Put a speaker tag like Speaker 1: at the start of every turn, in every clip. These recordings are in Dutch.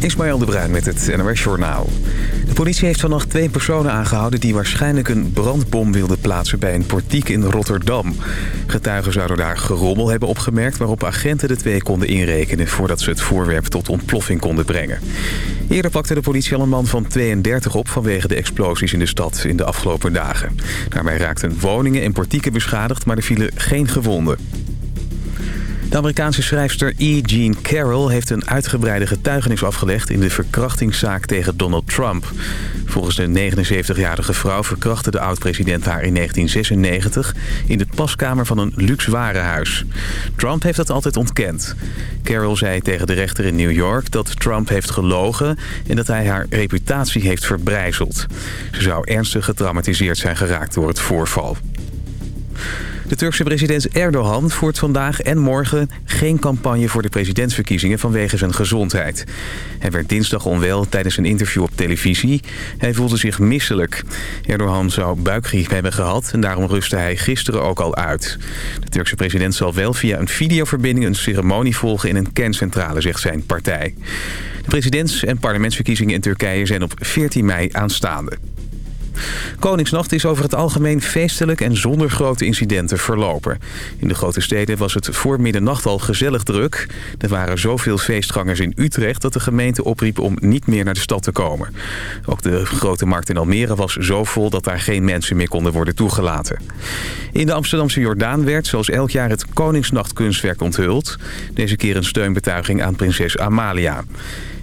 Speaker 1: Ismaël de Bruin met het NOS Journaal. De politie heeft vannacht twee personen aangehouden... die waarschijnlijk een brandbom wilden plaatsen bij een portiek in Rotterdam. Getuigen zouden daar gerommel hebben opgemerkt... waarop agenten de twee konden inrekenen... voordat ze het voorwerp tot ontploffing konden brengen. Eerder pakte de politie al een man van 32 op... vanwege de explosies in de stad in de afgelopen dagen. Daarbij raakten woningen en portieken beschadigd... maar er vielen geen gewonden. De Amerikaanse schrijfster E. Jean Carroll heeft een uitgebreide getuigenis afgelegd... in de verkrachtingszaak tegen Donald Trump. Volgens de 79-jarige vrouw verkrachtte de oud-president haar in 1996... in de paskamer van een luxe warenhuis. Trump heeft dat altijd ontkend. Carroll zei tegen de rechter in New York dat Trump heeft gelogen... en dat hij haar reputatie heeft verbrijzeld. Ze zou ernstig getraumatiseerd zijn geraakt door het voorval. De Turkse president Erdogan voert vandaag en morgen geen campagne voor de presidentsverkiezingen vanwege zijn gezondheid. Hij werd dinsdag onwel tijdens een interview op televisie. Hij voelde zich misselijk. Erdogan zou buikgriep hebben gehad en daarom rustte hij gisteren ook al uit. De Turkse president zal wel via een videoverbinding een ceremonie volgen in een kerncentrale, zegt zijn partij. De presidents- en parlementsverkiezingen in Turkije zijn op 14 mei aanstaande. Koningsnacht is over het algemeen feestelijk en zonder grote incidenten verlopen. In de grote steden was het voor middernacht al gezellig druk. Er waren zoveel feestgangers in Utrecht dat de gemeente opriep om niet meer naar de stad te komen. Ook de grote markt in Almere was zo vol dat daar geen mensen meer konden worden toegelaten. In de Amsterdamse Jordaan werd zoals elk jaar het Koningsnachtkunstwerk onthuld. Deze keer een steunbetuiging aan prinses Amalia.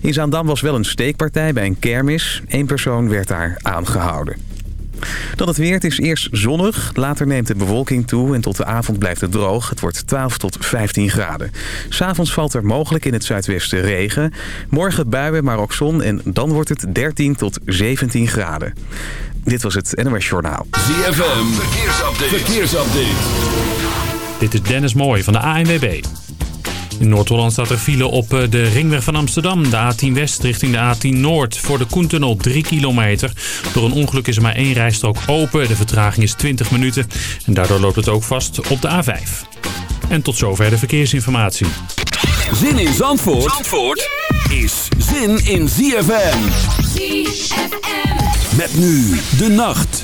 Speaker 1: In Zaandam was wel een steekpartij bij een kermis. Eén persoon werd daar aangehouden. Dan het weer. Het is eerst zonnig. Later neemt de bewolking toe en tot de avond blijft het droog. Het wordt 12 tot 15 graden. S'avonds valt er mogelijk in het zuidwesten regen. Morgen buien, maar ook zon. En dan wordt het 13 tot 17 graden. Dit was het NOS Journaal.
Speaker 2: ZFM. Verkeersupdate. Verkeersupdate.
Speaker 3: Dit is Dennis Mooij van de ANWB. In Noord-Holland staat er file op eh, de ringweg van Amsterdam. De A10 West richting de A10 Noord. Voor de Koentunnel 3 kilometer. Door een ongeluk is er maar één rijstrook open. De vertraging is 20 minuten. En daardoor loopt het ook vast op de A5. En tot zover de verkeersinformatie.
Speaker 2: Zin in Zandvoort, Zandvoort is zin in ZFM.
Speaker 4: ZFM.
Speaker 2: Met nu de nacht.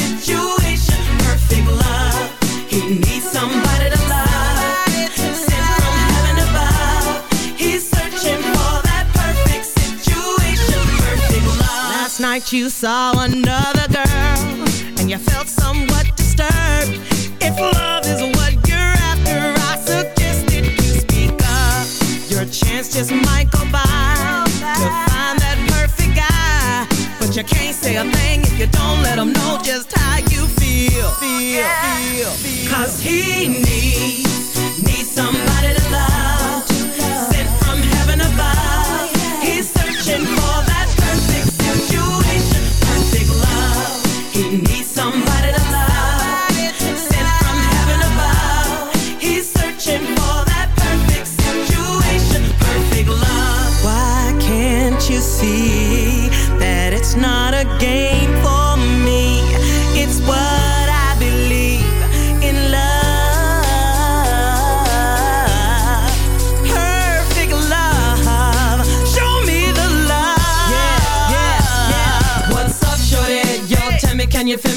Speaker 5: perfect love. He needs somebody to love, sent from heaven above. He's searching for that perfect situation, perfect love. Last night you saw another girl, and you felt somewhat disturbed. If love is what you're after, I suggested you speak up. Your chance just might go by to find that perfect guy. But you can't say a thing if you don't let him know just how feel. Feel. Cause he needs, needs somebody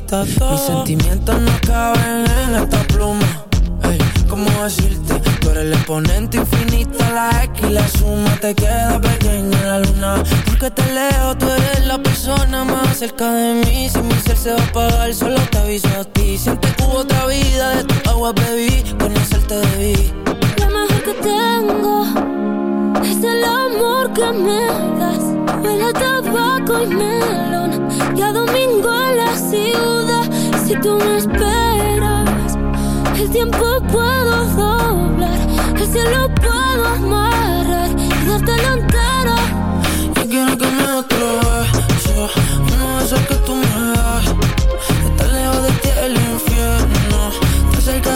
Speaker 6: quita todo. Mis sentimientos no caben en esta pluma. Ey, ¿cómo decirte? Tú eres el exponente infinito, la X y la suma te queda pequeña en la luna. Porque te leo, tú eres la persona más cerca de mí. Si mi ser se va a apagar, solo te aviso a ti. Siente que hubo otra vida, de tu agua bebí, conocerte debí.
Speaker 7: Lo mejor que tengo es el amor que me das. Huele a tabaco y melón y a domingo en la ciudad. Si tú me esperas, el tiempo puedo doblar, el cielo puedo amarrar y dártelo entero.
Speaker 6: Yo quiero que me otro beso Uno de esos que tú me das Estar lejos de ti el infierno Estar cerca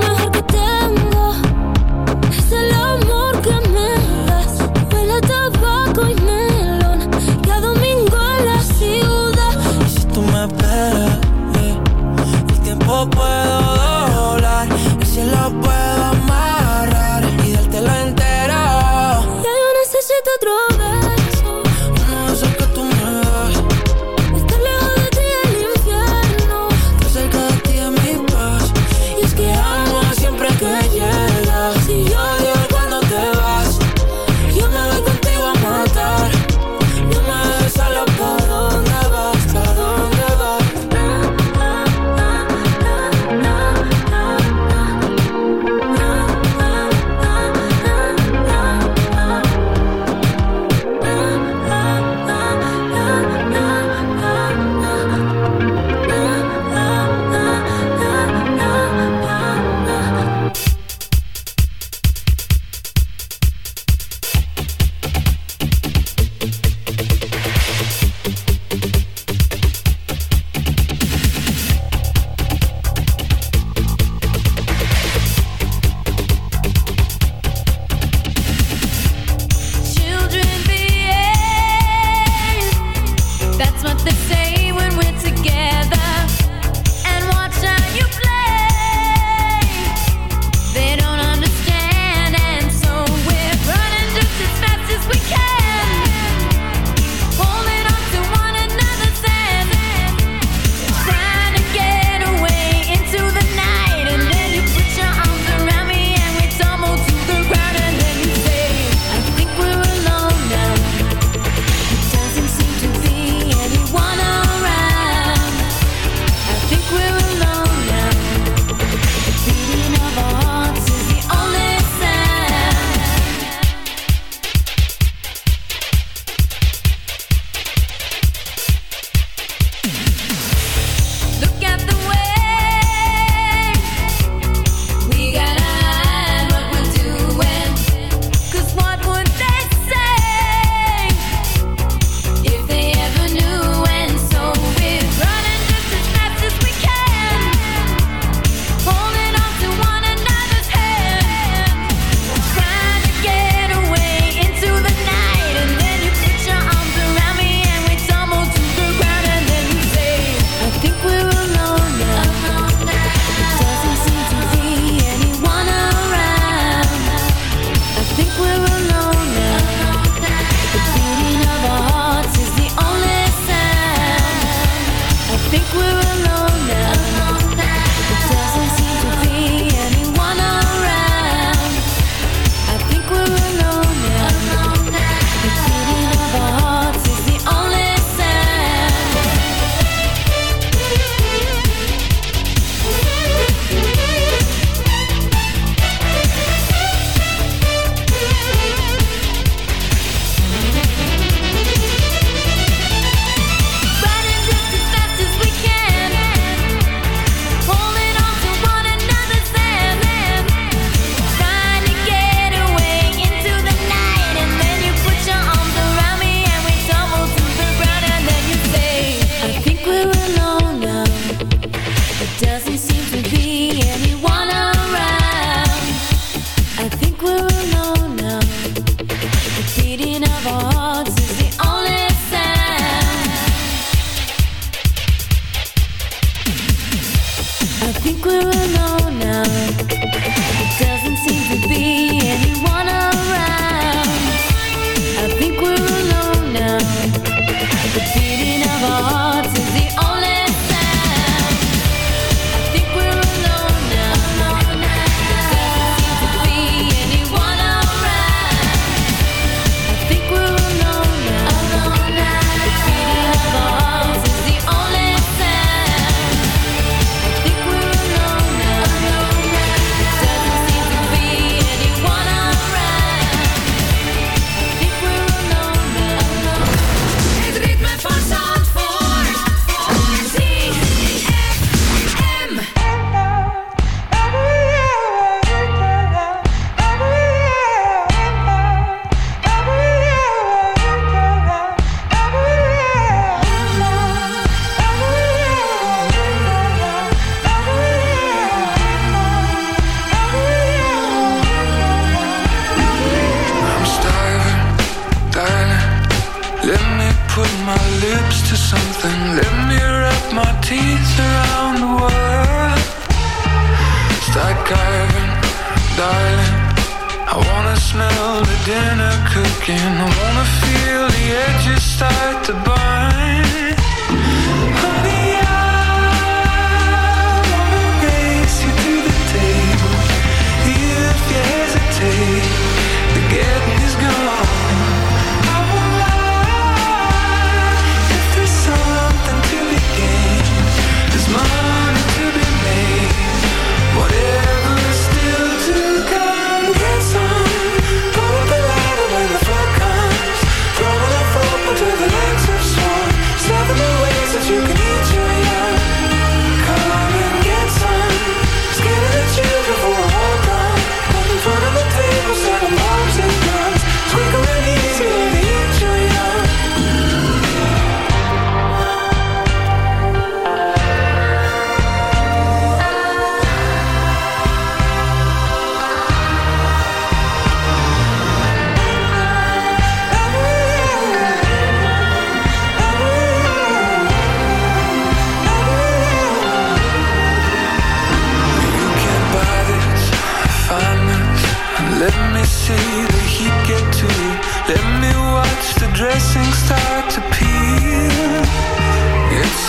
Speaker 8: looking. I wanna feel the edges start to burn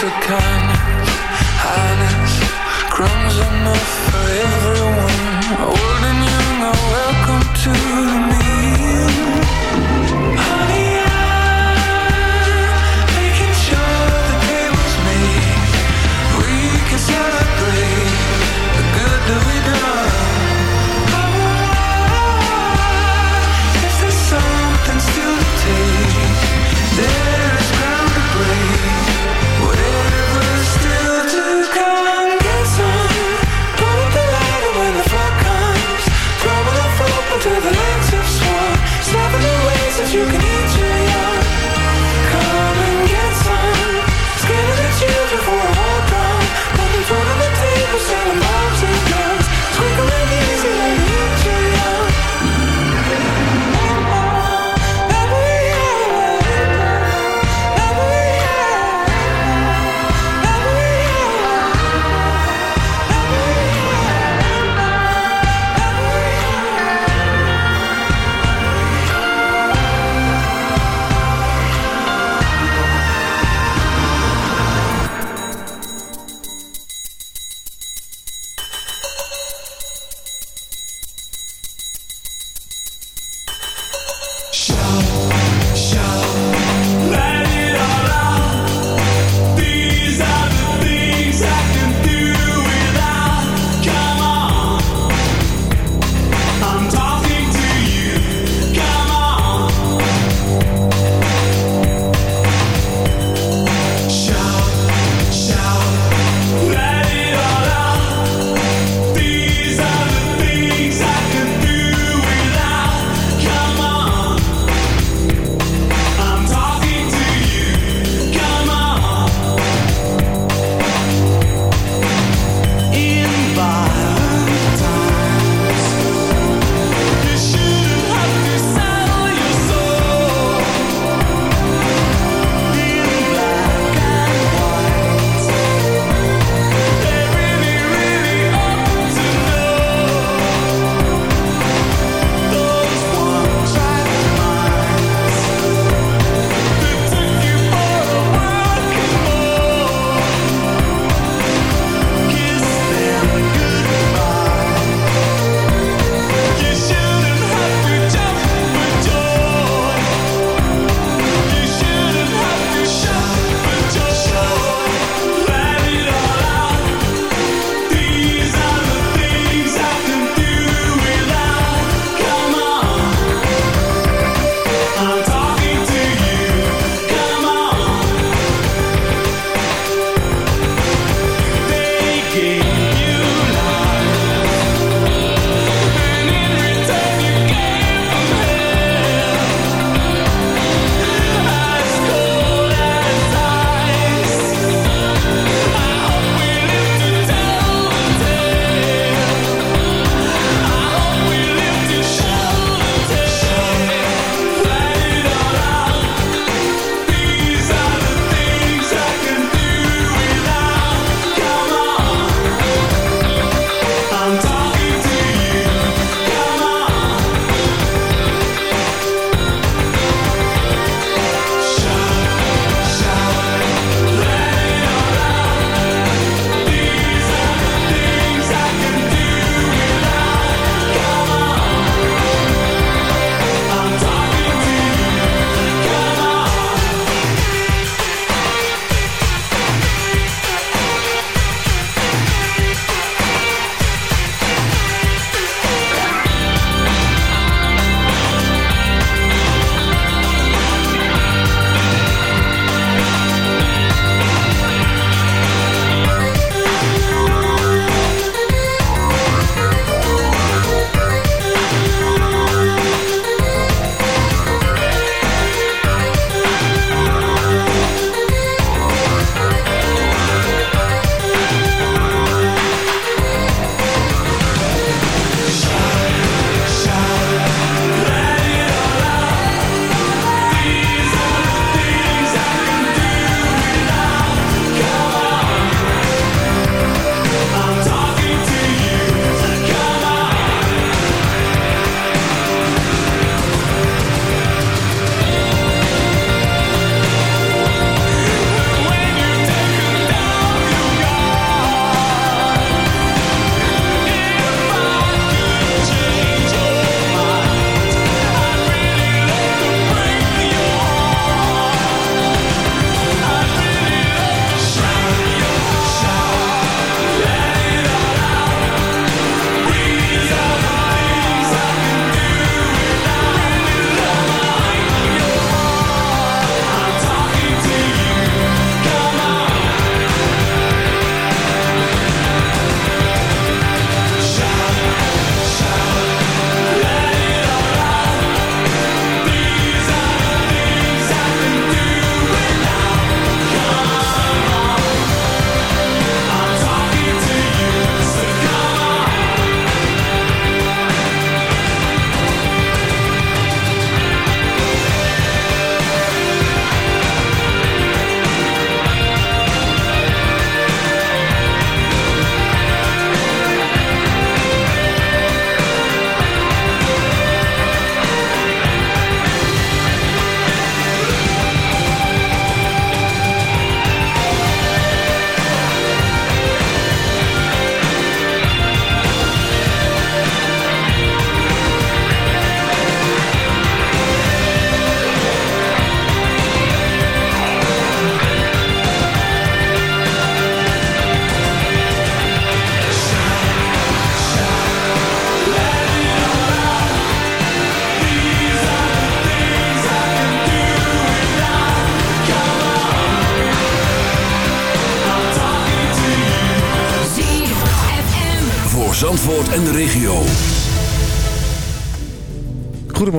Speaker 8: Kindness, Highness Crumbs enough for everyone
Speaker 2: Holding you.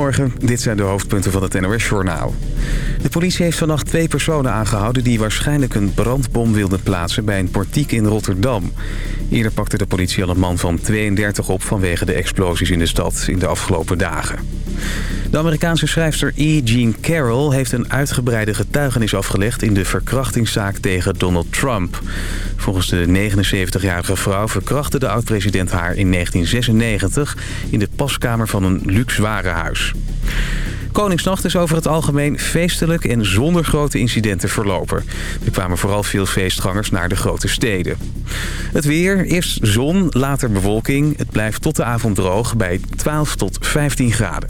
Speaker 1: Goedemorgen, dit zijn de hoofdpunten van het NOS-journaal. De politie heeft vannacht twee personen aangehouden... die waarschijnlijk een brandbom wilden plaatsen bij een portiek in Rotterdam. Eerder pakte de politie al een man van 32 op... vanwege de explosies in de stad in de afgelopen dagen. De Amerikaanse schrijfster E. Jean Carroll heeft een uitgebreide getuigenis afgelegd... in de verkrachtingszaak tegen Donald Trump. Volgens de 79-jarige vrouw verkrachtte de oud-president haar in 1996... in de paskamer van een luxe warenhuis. Koningsnacht is over het algemeen feestelijk en zonder grote incidenten verlopen. Er kwamen vooral veel feestgangers naar de grote steden. Het weer, eerst zon, later bewolking. Het blijft tot de avond droog bij 12 tot 15 graden.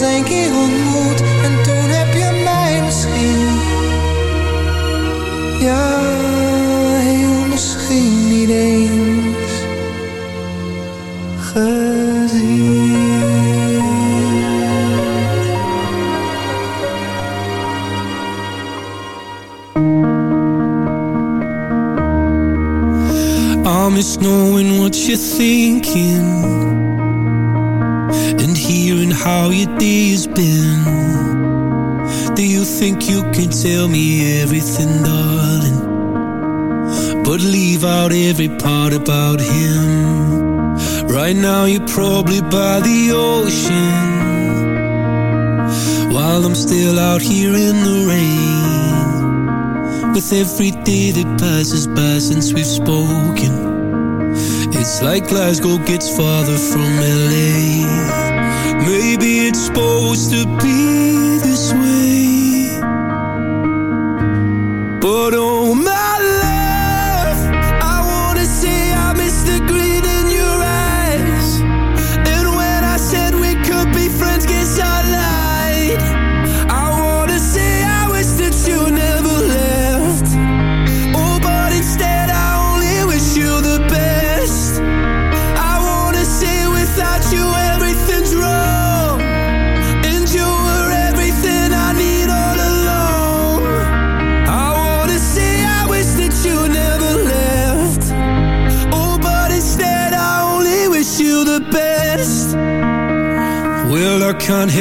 Speaker 9: je pas een keer ontmoet en toen heb je mij misschien. Ja, heel misschien niet eens gezien.
Speaker 10: I miss knowing what you're thinking think you can tell me everything, darling? But leave out every part about him. Right now, you're probably by the ocean while I'm still out here in the rain. With every day that passes by since we've spoken It's like Glasgow gets farther from LA Maybe it's supposed to be Put
Speaker 11: on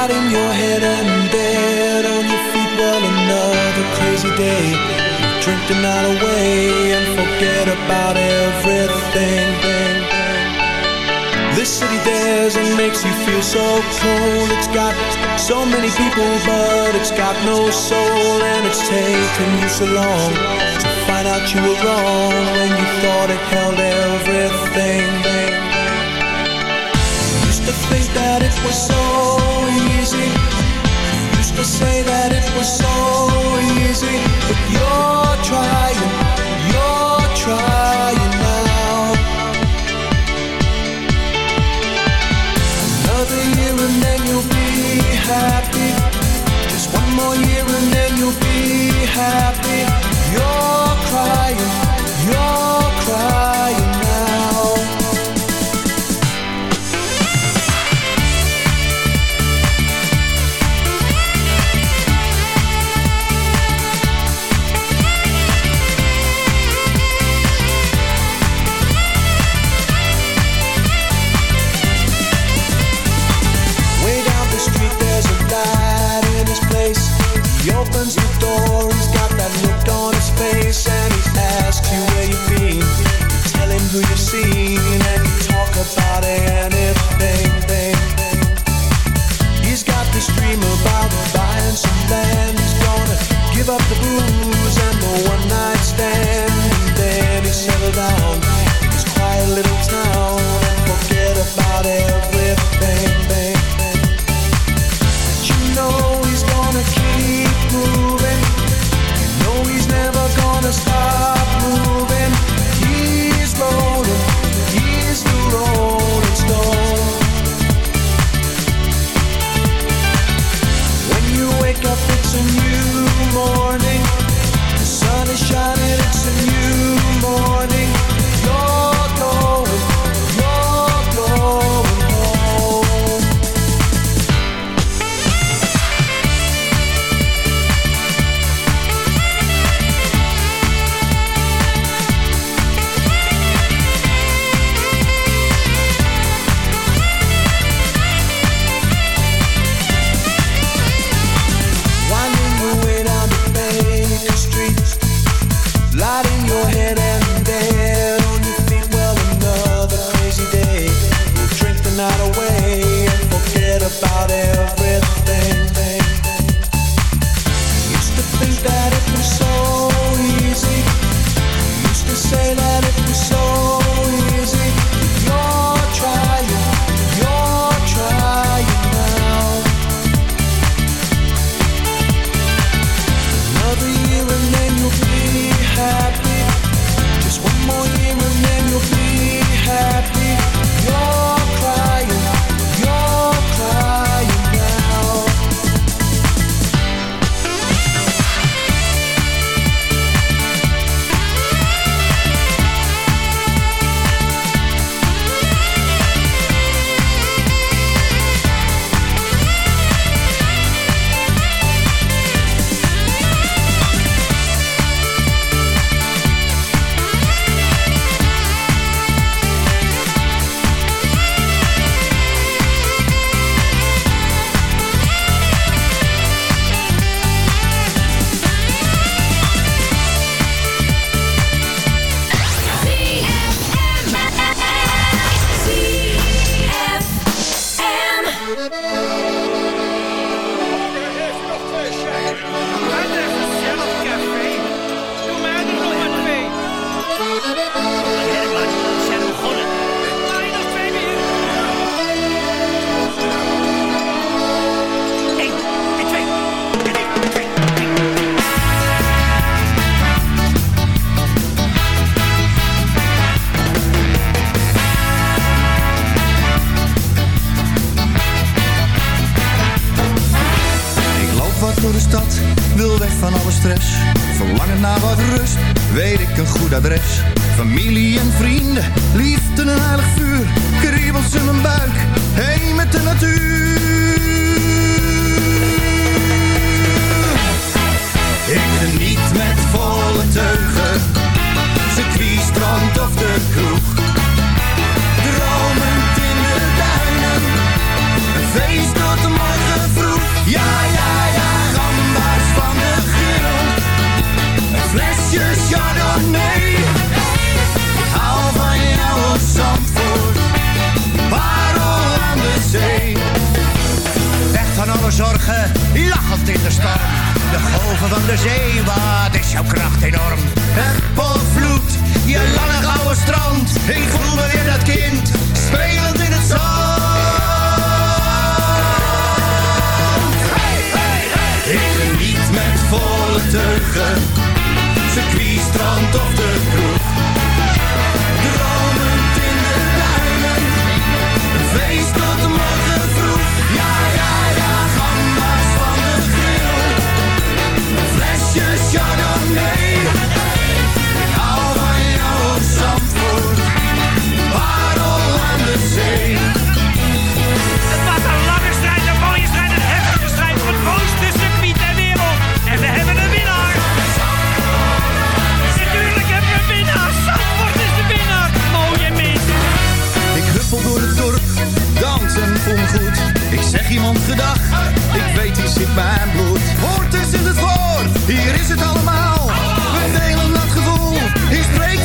Speaker 11: In your head and dead on your feet Well, another crazy day. Drink the night away and forget about everything. This city dares and makes you feel so cold It's got so many people but it's got no soul And it's taken you so long to find out you were wrong When you thought it held everything. Used to think that it was so easy. Used to say that it was so easy But you're trying, you're trying now. Another year and then you'll be happy. Just one more year and then you'll be happy opens the door, he's got that look on his face, and he asks you where you've been. You tell him who you've seen, and you talk about anything. He's got this dream about buying some land. He's gonna give up the booze and the one night stand,
Speaker 12: Golven van de zee, wat is jouw kracht enorm. Het volvloed, je lange gouden strand. Ik voel me weer dat kind, spelend in het zand. Hey, hey, hey. Ik geniet met volle teugen, circuit, strand of de kroeg. De zee.
Speaker 6: Het was een lange strijd, een mooie strijd, een heftige strijd voor het mooiste circuit ter wereld. En we hebben een winnaar. Natuurlijk hebben we een winnaar. Zandvoort is de winnaar. Mooie mis.
Speaker 12: Ik huppel door het dorp, dans en voel me goed. Ik zeg iemand gedag, ik weet hier zit mijn bloed. Hoort eens in het voor, hier is het allemaal. We delen dat gevoel, hier spreekt